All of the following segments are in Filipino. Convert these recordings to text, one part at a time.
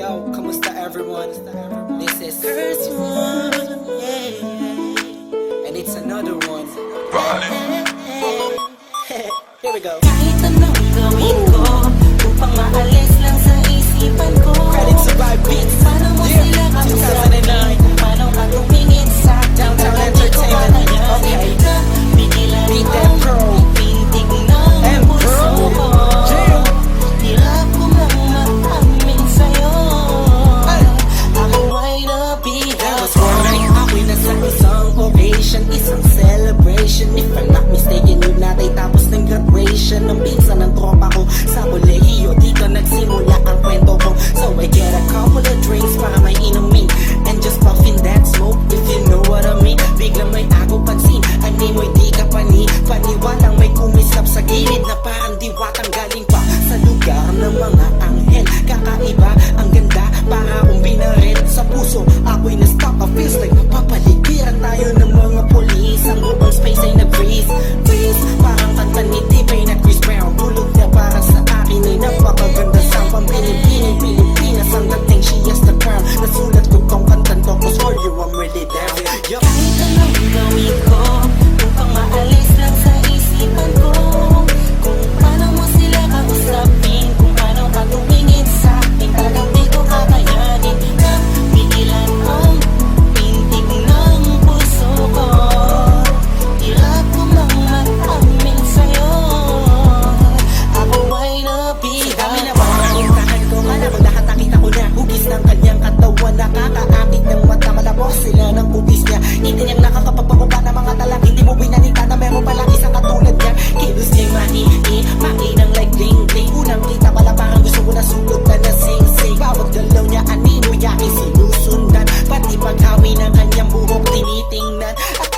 Yo, start everyone? This is first one, yeah. and it's another one. Here we go. Pasensya ng pizza ng tropa ko. Sa huli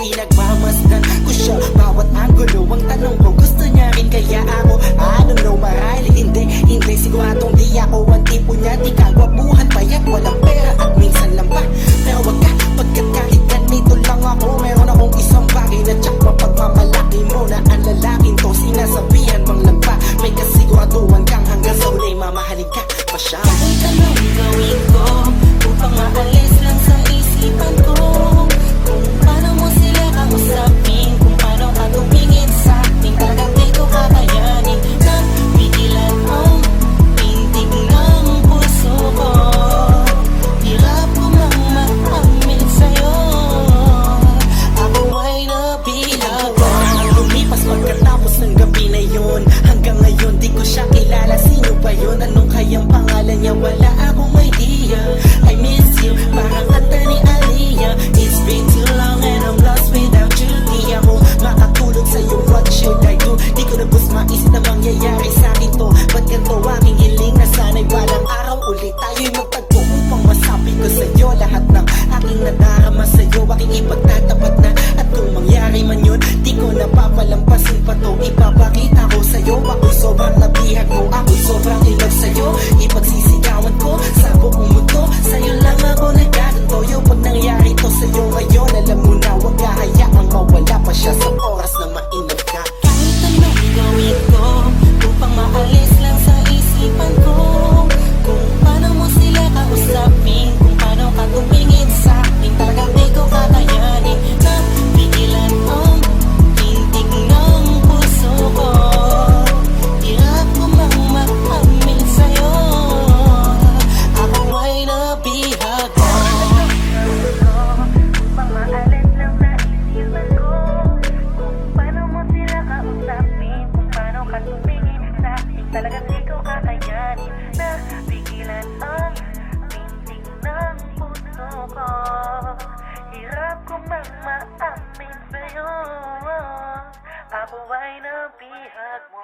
Tila na niya wala. mo Hirap ko mang maamin sa'yo. Ang buhay na bihag mo.